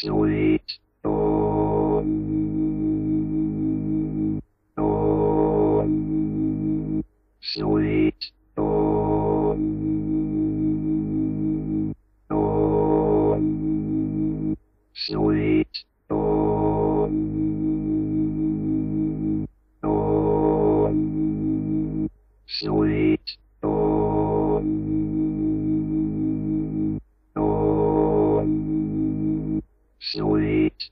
Sweet home. Home. Sweet home. Home. Sweet Om. Om. Sweet Sweet